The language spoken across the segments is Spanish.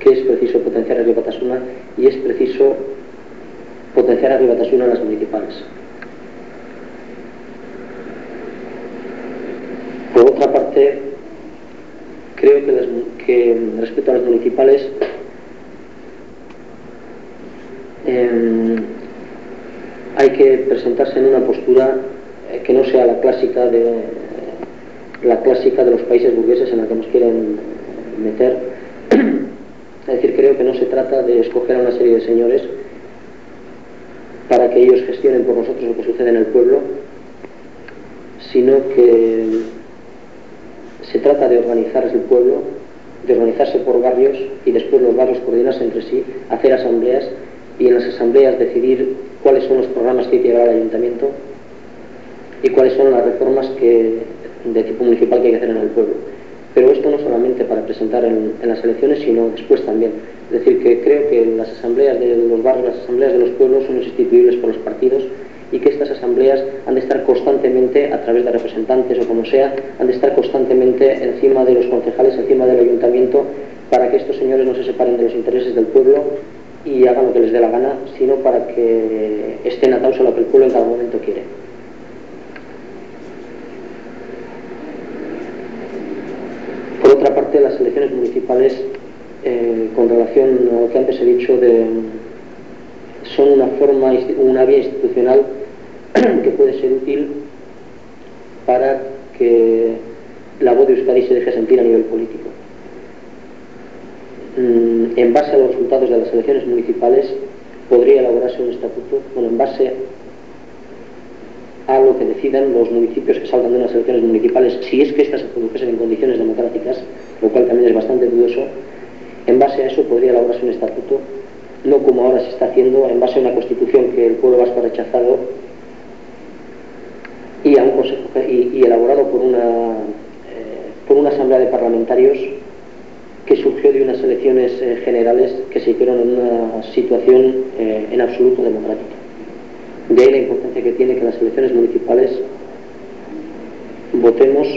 que, es preciso potenciar a Río Batasuna y es preciso potenciar a Río Batasuna en las municipales. Por otra parte, creo que, que respecto a las municipales, em, hay que presentarse en una postura eh, que no sea la clásica de la clásica de los países burgueses en la que nos quieren meter. Es decir, creo que no se trata de escoger a una serie de señores para que ellos gestionen por nosotros lo que sucede en el pueblo, sino que se trata de organizar el pueblo, de organizarse por barrios y después los barrios coordinarse entre sí, hacer asambleas y en las asambleas decidir cuáles son los programas que hay que llevar al ayuntamiento y cuáles son las reformas que, de tipo municipal que hay que hacer en el pueblo. Pero esto no solamente para presentar en, las elecciones, sino después también. Es decir, que creo que las asambleas de los barrios, las asambleas de los pueblos son instituibles por los partidos y que estas asambleas han de estar constantemente, a través de representantes o como sea, han de estar constantemente encima de los concejales, encima del ayuntamiento, para que estos señores no se separen de los intereses del pueblo y hagan lo que les dé la gana, sino para que estén atados a lo que el pueblo en cada momento quiere. Por otra parte, las elecciones municipales, eh, con relación a lo que antes he dicho, de, son una forma, una vía institucional que puede ser útil para que la voz de Euskadi se deje sentir a nivel político. Mm, en base a los resultados de las elecciones municipales, podría elaborarse un estatuto, bueno, en base a lo que decidan los municipios que salgan de unas elecciones municipales, si es que éstas se produjesen en condiciones democráticas, lo cual también es bastante dudoso, en base a eso podría elaborarse un estatuto, no como ahora se está haciendo, en base a una constitución que el pueblo vasco ha rechazado y, a un consejo, y, elaborado por una, eh, por una asamblea de parlamentarios que surgió de unas elecciones eh, generales que se hicieron en una situación eh, en absoluto democrática. De ahí la importancia que tiene que en las elecciones municipales votemos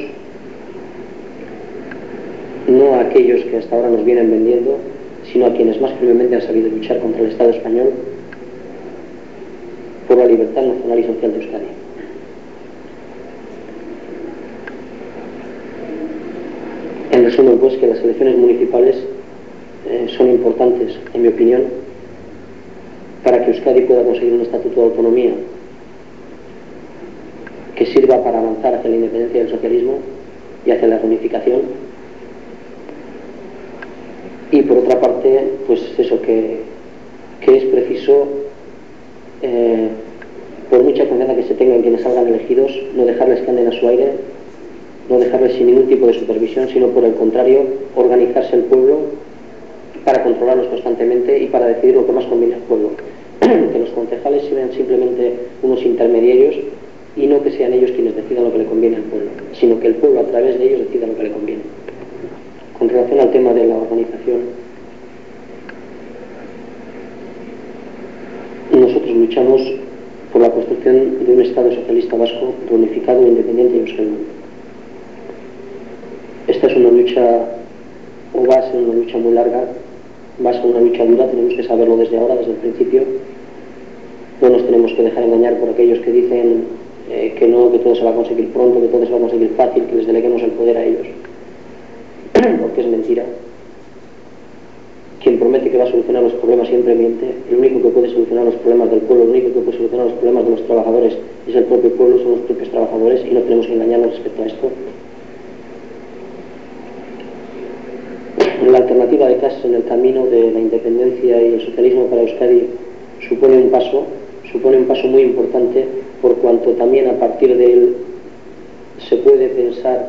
no a aquellos que hasta ahora nos vienen vendiendo, sino a quienes más firmemente han sabido luchar contra el Estado español por la libertad nacional y social de Euskadi. En resumen, pues, que las elecciones municipales eh, son importantes, en mi opinión, para que Euskadi pueda conseguir un estatuto de autonomía que sirva para avanzar hacia la independencia del socialismo y hacia la reunificación. Y por otra parte, pues eso, que, es preciso, eh, por mucha confianza que se tenga en quienes salgan elegidos, no dejarles que anden a su aire, no dejarles sin ningún tipo de supervisión, sino por el contrario, organizarse el pueblo para controlarlos constantemente y para decidir lo que más conviene al pueblo. que los concejales sean simplemente unos intermediarios y no que sean ellos quienes decidan lo que le conviene al pueblo, sino que el pueblo a través de ellos decida lo que le conviene. Con relación al tema de la organización, nosotros luchamos por la construcción de un Estado socialista vasco reunificado, independiente y euskadi. Esta es una lucha, o va a ser una lucha muy larga, va a ser una lucha dura, tenemos que saberlo desde ahora, desde el principio. Tenemos que dejar engañar por aquellos que dicen eh, que no, que todo se va a conseguir pronto, que todo se va a conseguir fácil, que les deleguemos el poder a ellos. Porque es mentira. Quien promete que va a solucionar los problemas siempre miente. El único que puede solucionar los problemas del pueblo, el único que puede solucionar los problemas de los trabajadores es el propio pueblo, son los propios trabajadores y no tenemos que engañarnos respecto a esto. La alternativa de casas en el camino de la independencia y el socialismo para Euskadi supone un paso, supone un paso muy importante por cuanto también a partir de él se puede pensar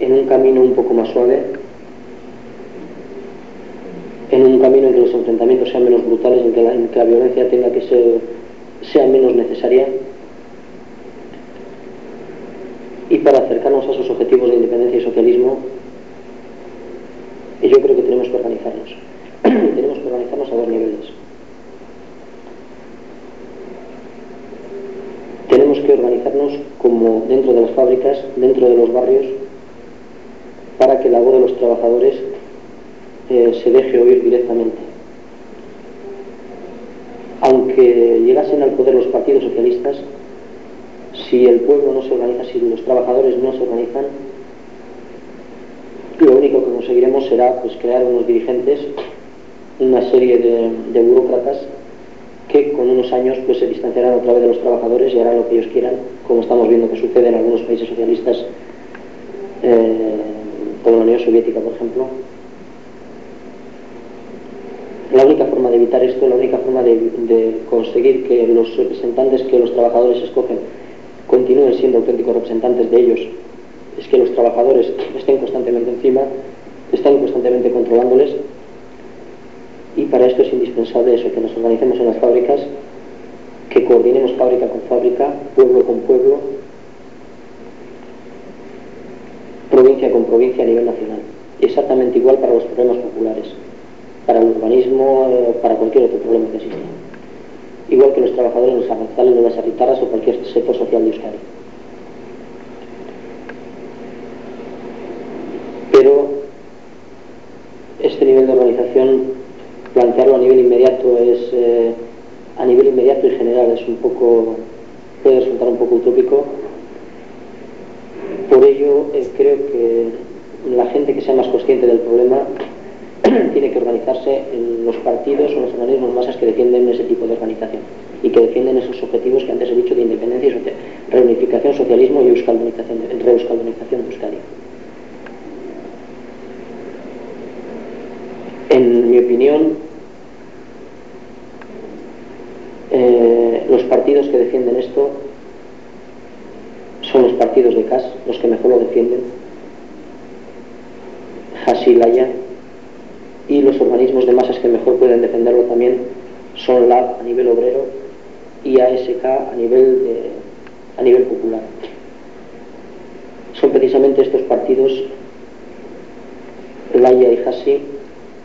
en un camino un poco más suave, en un camino en que los enfrentamientos sean menos brutales, en que la, violencia tenga que ser sea menos necesaria y para acercarnos a esos objetivos de independencia y socialismo yo creo que tenemos que organizarnos. tenemos que organizarnos a dos niveles. Tenemos que como dentro de las fábricas, dentro de los barrios, para que la voz de los trabajadores eh, se deje oír directamente. Aunque llegasen al poder los partidos socialistas, si el pueblo no se organiza, si los trabajadores no se organizan, lo único que conseguiremos será pues, crear unos dirigentes, una serie de, burócratas con unos años pues, se distanciarán otra vez de los trabajadores y harán lo que ellos quieran, como estamos viendo que sucede en algunos países socialistas, eh, como la Unión Soviética, por ejemplo. La única forma de evitar esto, la única forma de conseguir que los representantes que los trabajadores escogen continúen siendo auténticos representantes de ellos es que los trabajadores estén constantemente encima, estén constantemente controlándoles y para esto es indispensable eso, que nos organicemos en las fábricas, que coordinemos fábrica con fábrica, pueblo con pueblo, provincia con provincia a nivel nacional. Exactamente igual para los problemas populares, para el urbanismo, eh, para cualquier otro problema que exista. Igual que los trabajadores en los arranzales, de las arritaras o cualquier sector social de Euskadi. pero este nivel de organización, a nivel inmediato es, eh, a nivel inmediato y general es un poco, puede resultar un poco utópico. Por ello, eh, creo que la gente que sea más consciente del problema tiene que organizarse en los partidos o los organismos masas que defienden ese tipo de organización y que defienden esos objetivos que antes he dicho de independencia y reunificación, socialismo y euskaldunización, reeuskaldunización de Euskadi. En mi opinión, eh, los que defienden esto son los partidos de CAS, los que mejor lo defienden, Hasilaya, y los organismos de masas que mejor pueden defenderlo también son LAB a nivel obrero y ASK a nivel, a nivel popular. Son precisamente estos partidos, Laya y Hasi,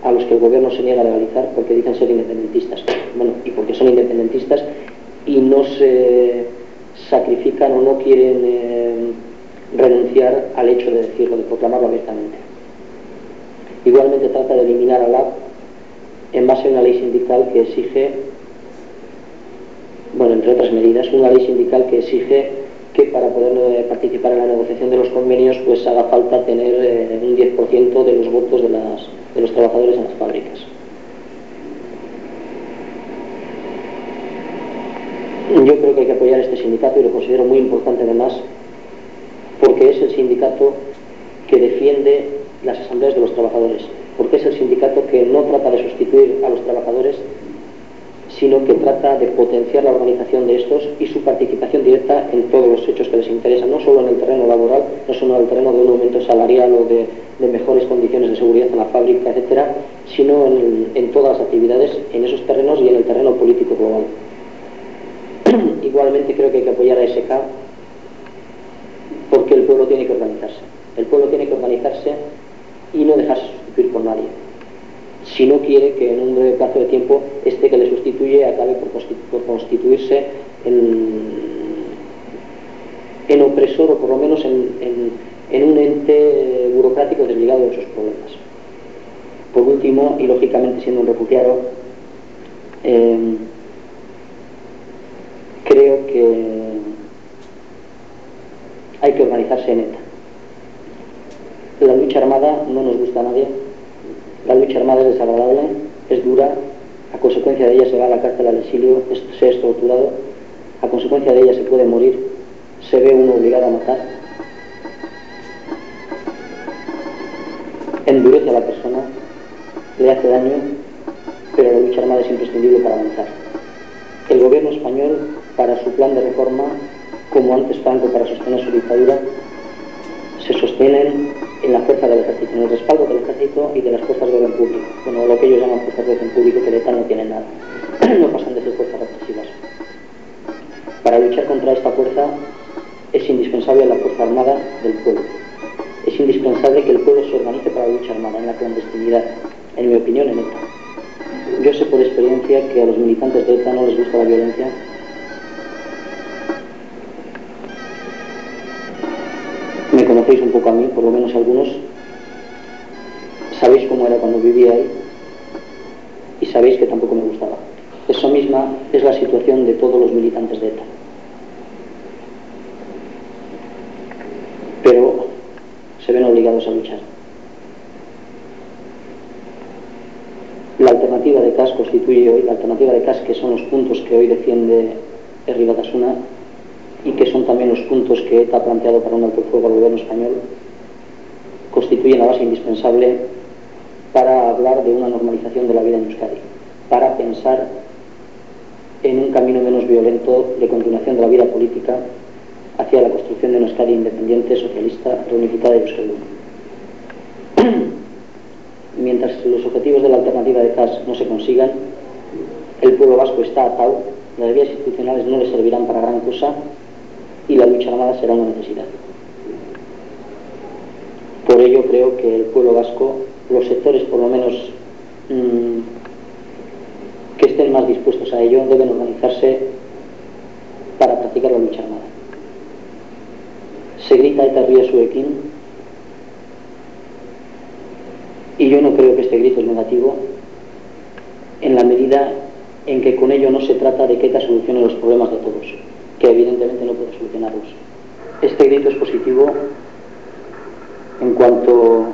a los que el gobierno se niega a legalizar porque dicen ser independentistas. Bueno, y porque son independentistas y no se sacrifican o no quieren eh, renunciar al hecho de decirlo, de proclamarlo abiertamente. Igualmente trata de eliminar a la en base a una ley sindical que exige, bueno, entre otras medidas, una ley sindical que exige que para poder eh, participar en la negociación de los convenios pues haga falta tener eh, un 10% de los votos de las de los trabajadores en las fábricas. Yo creo que hay que este sindicato y lo considero muy importante además porque es el sindicato que defiende las asambleas de los trabajadores, porque es el sindicato que no trata de sustituir a los trabajadores, sino que trata de potenciar la organización de estos y su participación directa en todos los hechos que les interesan, no solo en el terreno laboral, no solo en el terreno de un aumento salarial o de, mejores condiciones de seguridad en la fábrica, etcétera, sino en, todas las actividades, en esos terrenos y en el terreno político global. Igualmente creo que hay que apoyar a SK porque el pueblo tiene que organizarse. El pueblo tiene que organizarse y no dejarse sustituir por nadie si no quiere que en un breve plazo de tiempo este que le sustituye acabe por, constituirse en, opresor o por lo menos en, un ente burocrático desligado de sus problemas. Por último, y lógicamente siendo un refugiado, em, creo que hay que organizarse en ETA. La lucha armada no nos gusta a nadie, la lucha armada es desagradable, es dura, a consecuencia de ella se va a la cárcel al exilio, se es torturado, a consecuencia de ella se puede morir, se ve uno obligado a matar. Endurece a la persona, le hace daño, pero la lucha armada es imprescindible para avanzar. El gobierno español, para su plan de reforma, como antes Franco para sostener su dictadura, se sostienen en la fuerza del ejército, en el respaldo del ejército y de las fuerzas de orden público, bueno, lo que ellos llaman fuerzas de orden público, que de tal no tienen nada, no pasan de ser fuerzas represivas. Para luchar contra esta fuerza es indispensable la fuerza armada del pueblo. Es indispensable que el pueblo se organice para la lucha armada, en la clandestinidad, en mi opinión, en ETA. Yo sé por experiencia que a los militantes de ETA no les gusta la violencia, poco a mí, por lo menos algunos, cómo era cuando vivía ahí y sabéis que tampoco me gustaba. Eso misma es la situación de todos los militantes de ETA. Pero se ven obligados a luchar. La alternativa de CAS constituye hoy, la alternativa de CAS que son los puntos que hoy defiende Herri Batasuna y que también los puntos que ETA ha planteado para un alto fuego al gobierno español, constituyen la base indispensable para hablar de una normalización de la vida en Euskadi, para pensar en un camino menos violento de continuación de la vida política hacia la construcción de una Euskadi independiente, socialista, reunificada y Euskadi. Mientras los objetivos de la alternativa de CAS no se consigan, el pueblo vasco está atado, las vías institucionales no le servirán para gran cosa y la lucha armada será una necesidad. Por ello creo que el pueblo vasco, los sectores por lo menos mmm, que estén más dispuestos a ello, deben organizarse para practicar la lucha armada. Se grita eta suequín y yo no creo que este grito es negativo en la medida en que con ello no se trata de que ETA solucione los problemas de todos, que evidentemente no puede solucionarlos. Este grito es positivo en cuanto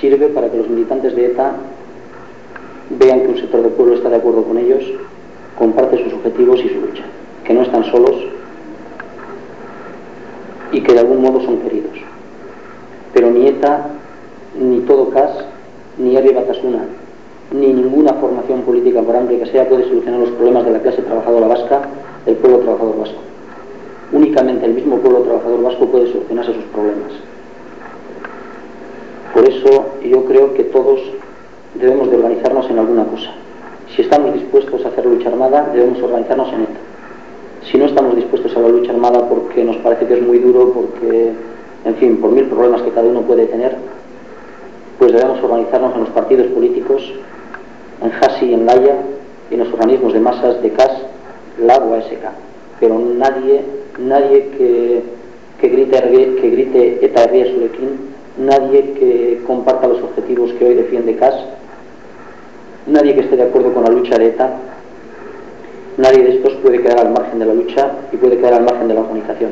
sirve para que los militantes de ETA vean que un sector del pueblo está de acuerdo con ellos, comparte sus objetivos y su lucha, que no están solos y que de algún modo son queridos. Pero ni ETA, ni todo CAS, ni Herri Batasuna, ni ninguna formación política por amplia que sea puede solucionar los problemas de la clase trabajadora vasca, del pueblo trabajador vasco. Únicamente el mismo pueblo trabajador vasco puede solucionarse sus problemas. Por eso yo creo que todos debemos de organizarnos en alguna cosa. Si estamos dispuestos a hacer lucha armada, debemos organizarnos en esto. Si no estamos dispuestos a la lucha armada porque nos parece que es muy duro, porque, en fin, por mil problemas que cada uno puede tener, pues debemos organizarnos en los partidos políticos, en JASI, en LAIA en los organismos de masas de CAS, LAB o ASK. Pero nadie, nadie que, que grite, que grite ETA nadie que comparta los objetivos que hoy defiende CAS, nadie que esté de acuerdo con la lucha de ETA, nadie de estos puede quedar al margen de la lucha y puede quedar al margen de la organización.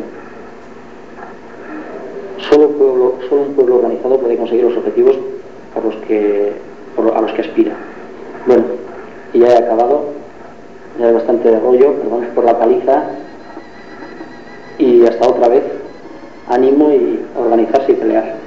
Solo, pueblo, solo un pueblo organizado puede conseguir los objetivos los que, a los que aspira. Bueno, y ya he acabado, ya hay bastante de rollo, perdón por la paliza, y hasta otra vez, ánimo y organizarse y pelear.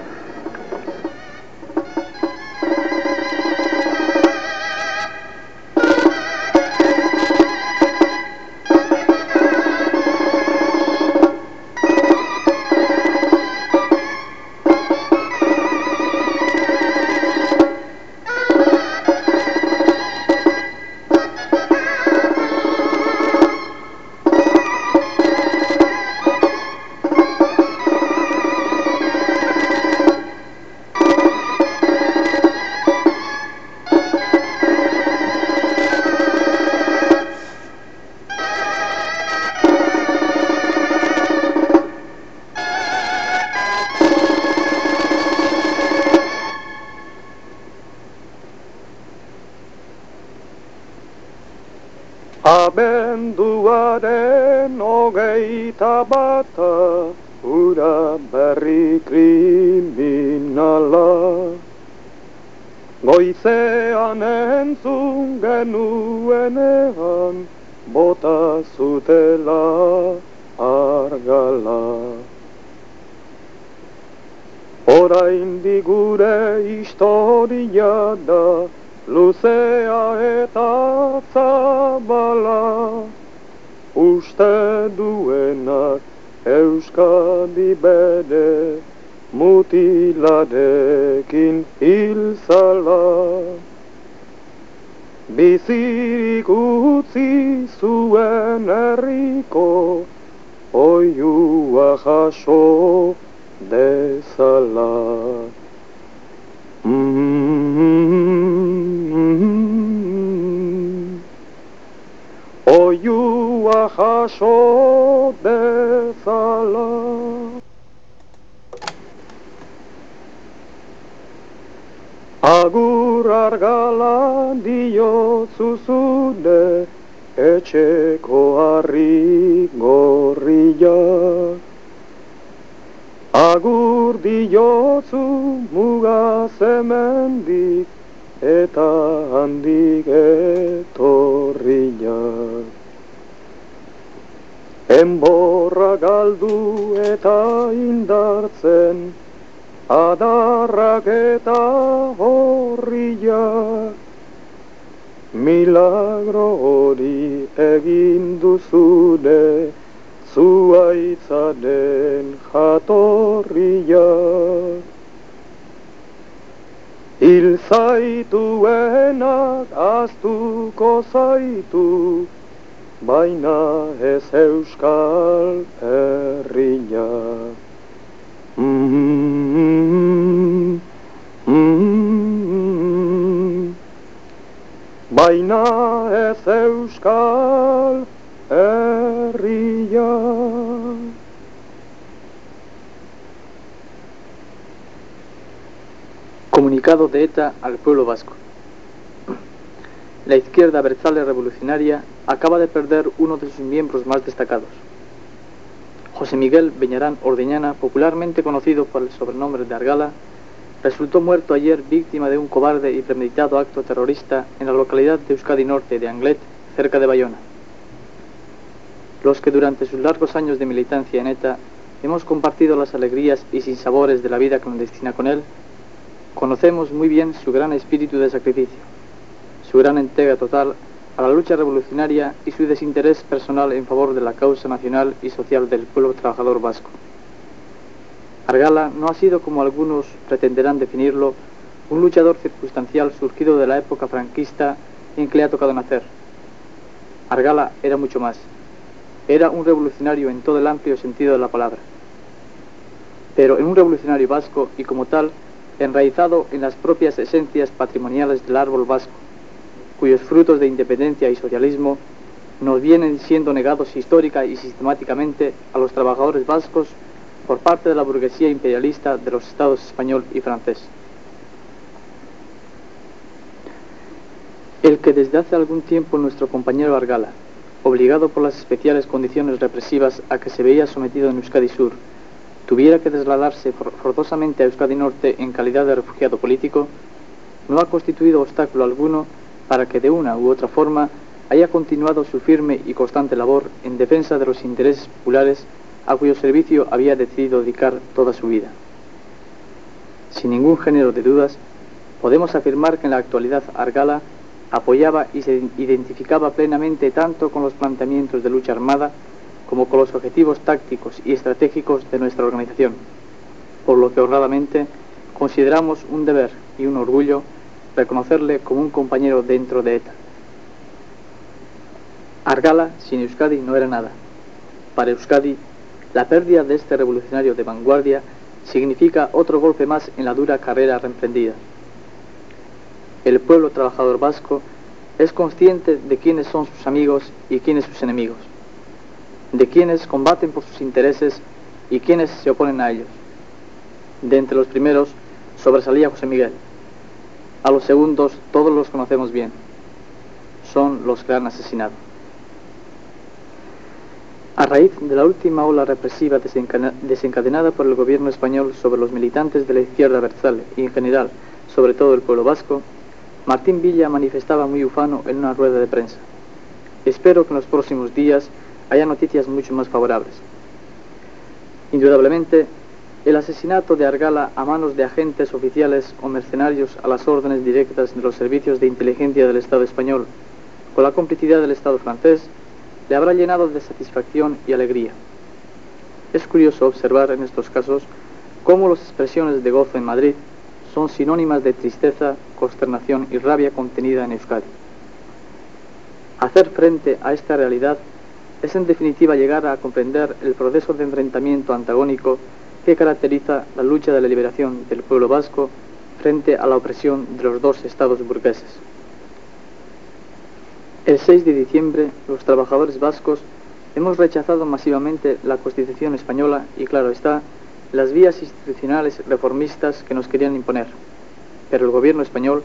Hogeita bata Ura berri kriminala. Goizean entzun genuenean Bota zutela argala. Orain digure historia da luzea eta zabala uste duenak euskadi bere mutilarekin hilzala bizirik utzi zuen herriko oiua jaso dezala. Oiua jaso bezala Agur argala dio zuzune etxeko harri gorria. Agur diotzu muga zemendik eta handik etorriak. Enborra galdu eta indartzen adarrak eta horriak. Milagro hori egin duzune zuaitzaren jatorriak. Hil zaituenak aztuko zaitu, baina ez euskal herria. Mm Baina ez euskal herria. Comunicado de ETA al pueblo vasco. La izquierda berzale revolucionaria acaba de perder uno de sus miembros más destacados. José Miguel Beñarán Ordeñana, popularmente conocido por el sobrenombre de Argala, resultó muerto ayer víctima de un cobarde y premeditado acto terrorista en la localidad de Euskadi Norte de Anglet, cerca de Bayona. Los que durante sus largos años de militancia en ETA hemos compartido las alegrías y sinsabores de la vida clandestina con él, conocemos muy bien su gran espíritu de sacrificio, su gran entrega total a la lucha revolucionaria y su desinterés personal en favor de la causa nacional y social del pueblo trabajador vasco. Argala no ha sido, como algunos pretenderán definirlo, un luchador circunstancial surgido de la época franquista en que le ha tocado nacer. Argala era mucho más. Era un revolucionario en todo el amplio sentido de la palabra. Pero en un revolucionario vasco y como tal, enraizado en las propias esencias patrimoniales del árbol vasco, cuyos frutos de independencia y socialismo nos vienen siendo negados histórica y sistemáticamente a los trabajadores vascos por parte de la burguesía imperialista de los estados español y francés. El que desde hace algún tiempo nuestro compañero Argala, obligado por las especiales condiciones represivas a que se veía sometido en Euskadi Sur, tuviera que trasladarse forzosamente a Euskadi Norte en calidad de refugiado político, no ha constituido obstáculo alguno para que de una u otra forma haya continuado su firme y constante labor en defensa de los intereses populares a cuyo servicio había decidido dedicar toda su vida. Sin ningún género de dudas, podemos afirmar que en la actualidad Argala apoyaba y se identificaba plenamente tanto con los planteamientos de lucha armada como con los objetivos tácticos y estratégicos de nuestra organización, por lo que honradamente consideramos un deber y un orgullo reconocerle como un compañero dentro de ETA. Argala sin Euskadi no era nada. Para Euskadi la pérdida de este revolucionario de vanguardia significa otro golpe más en la dura carrera reemprendida. El pueblo trabajador vasco es consciente de quiénes son sus amigos y quiénes sus enemigos, de quienes combaten por sus intereses y quienes se oponen a ellos. De entre los primeros sobresalía José Miguel. A los segundos todos los conocemos bien. Son los que han asesinado. A raíz de la última ola represiva desencadenada por el gobierno español sobre los militantes de la izquierda versal y en general sobre todo el pueblo vasco, Martín Villa manifestaba muy ufano en una rueda de prensa. Espero que en los próximos días haya noticias mucho más favorables. Indudablemente, el asesinato de Argala a manos de agentes oficiales o mercenarios a las órdenes directas de los servicios de inteligencia del Estado español, con la complicidad del Estado francés, le habrá llenado de satisfacción y alegría. Es curioso observar en estos casos cómo las expresiones de gozo en Madrid son sinónimas de tristeza, consternación y rabia contenida en Euskadi. Hacer frente a esta realidad es en definitiva llegar a comprender el proceso de enfrentamiento antagónico que caracteriza la lucha de la liberación del pueblo vasco frente a la opresión de los dos estados burgueses. El 6 de diciembre, los trabajadores vascos hemos rechazado masivamente la Constitución española y, claro está, las vías institucionales reformistas que nos querían imponer. Pero el gobierno español,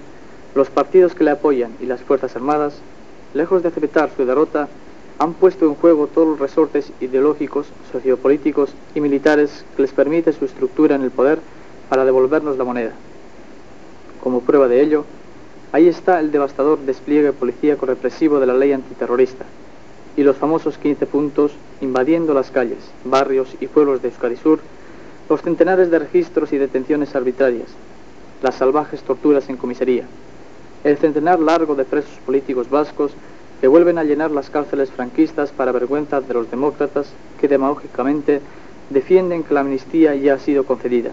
los partidos que le apoyan y las Fuerzas Armadas, lejos de aceptar su derrota, han puesto en juego todos los resortes ideológicos, sociopolíticos y militares que les permite su estructura en el poder para devolvernos la moneda. Como prueba de ello, ahí está el devastador despliegue policíaco represivo de la ley antiterrorista y los famosos 15 puntos invadiendo las calles, barrios y pueblos de Euskadi Sur, los centenares de registros y detenciones arbitrarias, las salvajes torturas en comisaría, el centenar largo de presos políticos vascos que vuelven a llenar las cárceles franquistas para vergüenza de los demócratas que demagógicamente defienden que la amnistía ya ha sido concedida.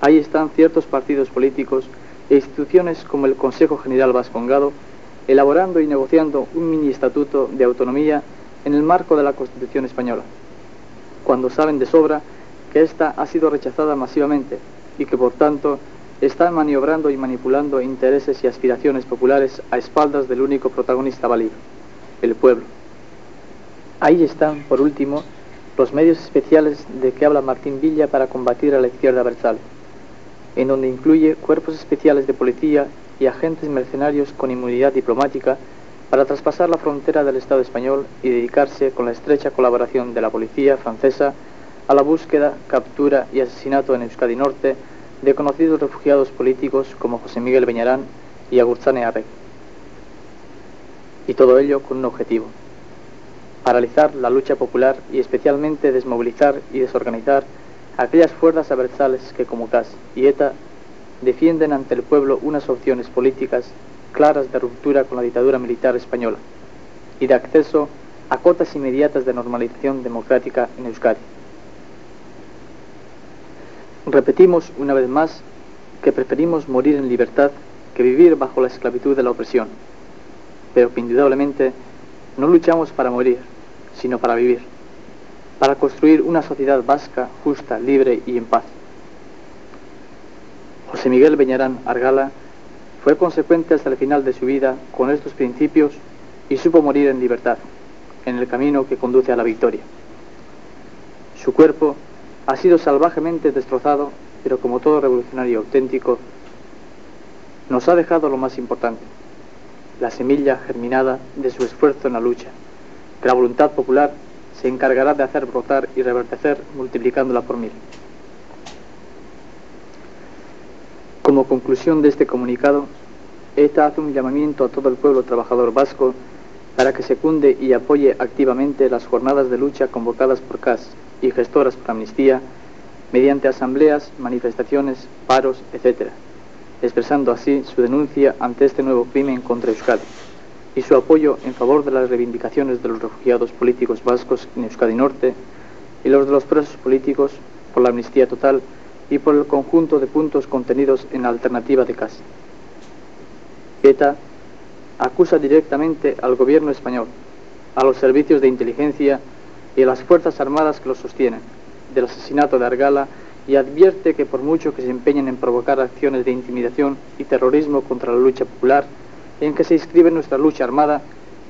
Ahí están ciertos partidos políticos e instituciones como el Consejo General Vascongado elaborando y negociando un mini estatuto de autonomía en el marco de la Constitución española, cuando saben de sobra que ésta ha sido rechazada masivamente y que por tanto están maniobrando y manipulando intereses y aspiraciones populares a espaldas del único protagonista válido, el pueblo. Ahí están, por último, los medios especiales de que habla Martín Villa para combatir a la izquierda versal, en donde incluye cuerpos especiales de policía y agentes mercenarios con inmunidad diplomática para traspasar la frontera del Estado español y dedicarse, con la estrecha colaboración de la policía francesa, a la búsqueda, captura y asesinato en Euskadi Norte de conocidos refugiados políticos como José Miguel Beñarán y Agurtzane Arreg. Y todo ello con un objetivo, paralizar la lucha popular y especialmente desmovilizar y desorganizar aquellas fuerzas aversales que como CAS y ETA defienden ante el pueblo unas opciones políticas claras de ruptura con la dictadura militar española y de acceso a cotas inmediatas de normalización democrática en Euskadi. Repetimos una vez más que preferimos morir en libertad que vivir bajo la esclavitud de la opresión, pero indudablemente no luchamos para morir, sino para vivir, para construir una sociedad vasca, justa, libre y en paz. José Miguel Beñarán Argala fue consecuente hasta el final de su vida con estos principios y supo morir en libertad, en el camino que conduce a la victoria. Su cuerpo ha sido salvajemente destrozado, pero como todo revolucionario auténtico, nos ha dejado lo más importante, la semilla germinada de su esfuerzo en la lucha, que la voluntad popular se encargará de hacer brotar y reverdecer multiplicándola por mil. Como conclusión de este comunicado, ETA hace un llamamiento a todo el pueblo trabajador vasco para que secunde y apoye activamente las jornadas de lucha convocadas por CAS y gestoras por amnistía mediante asambleas, manifestaciones, paros, etc., expresando así su denuncia ante este nuevo crimen contra Euskadi y su apoyo en favor de las reivindicaciones de los refugiados políticos vascos en Euskadi Norte y los de los presos políticos por la amnistía total y por el conjunto de puntos contenidos en la alternativa de CAS. ETA acusa directamente al gobierno español, a los servicios de inteligencia y las Fuerzas Armadas que lo sostienen del asesinato de Argala y advierte que por mucho que se empeñen en provocar acciones de intimidación y terrorismo contra la lucha popular en que se inscribe nuestra lucha armada,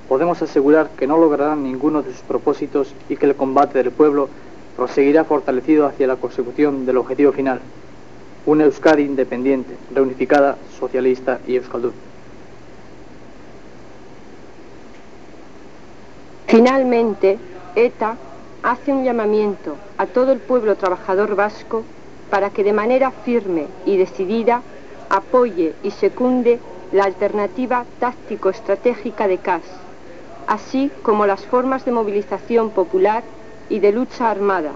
podemos asegurar que no lograrán ninguno de sus propósitos y que el combate del pueblo proseguirá fortalecido hacia la consecución del objetivo final, una Euskadi independiente, reunificada, socialista y euskaldun. Finalmente, ETA hace un llamamiento a todo el pueblo trabajador vasco para que de manera firme y decidida apoye y secunde la alternativa táctico-estratégica de CAS, así como las formas de movilización popular y de lucha armada,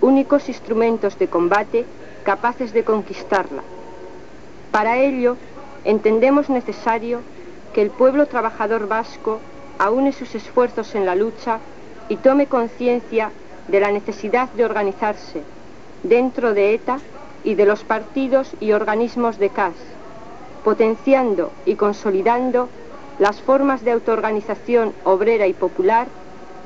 únicos instrumentos de combate capaces de conquistarla. Para ello, entendemos necesario que el pueblo trabajador vasco aúne sus esfuerzos en la lucha y tome conciencia de la necesidad de organizarse dentro de ETA y de los partidos y organismos de CAS, potenciando y consolidando las formas de autoorganización obrera y popular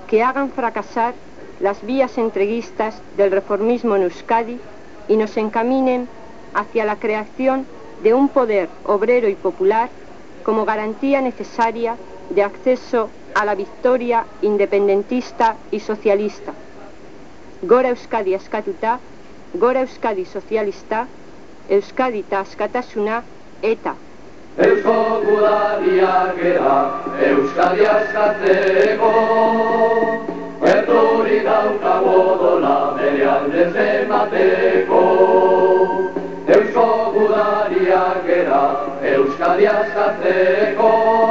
que hagan fracasar las vías entreguistas del reformismo en Euskadi y nos encaminen hacia la creación de un poder obrero y popular como garantía necesaria de acceso a la victoria independentista y socialista. Gora Euskadi askatuta, Gora Euskadi socialista, Euskadi eta askatasuna eta. Eusko gudariak era Euskadi askatzeko. Erturi daukago dola bere aldez emateko Eusko gudariak era Euskadi askatzeko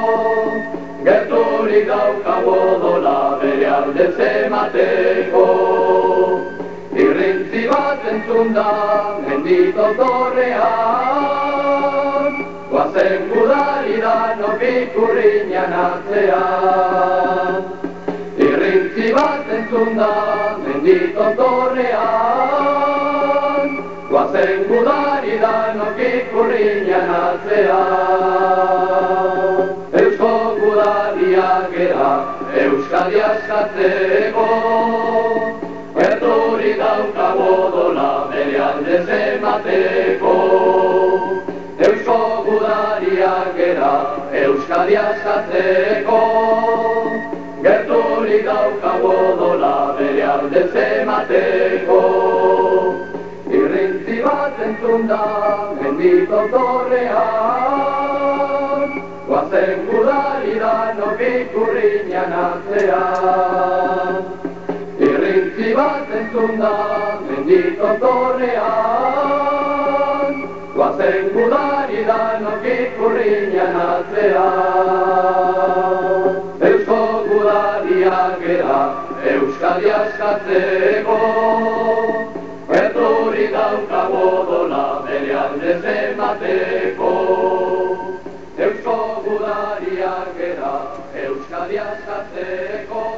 Gerturik daukago dola bere aldez emateko Irrintzi bat entzun da mendito torrean. Guazen gudari da nobik urriñan atzean. Irrintzi bat entzun da mendito torrean. Guazen gudari da nobik urriñan atzean askatzeko Erturi daukago dola bere aldez emateko Eusko gudariak era Euskadi askatzeko. Gerturi daukago dola bere aldez emateko Irrintzi bat entzun mendiko torrean Guazen gudari da nobik urriñan atzean Irrintzi bat entzun da mendiko torrean Guazen gudari da nokik urriñan atzean Eusko gudariak era Euskadi askatzeko Seco.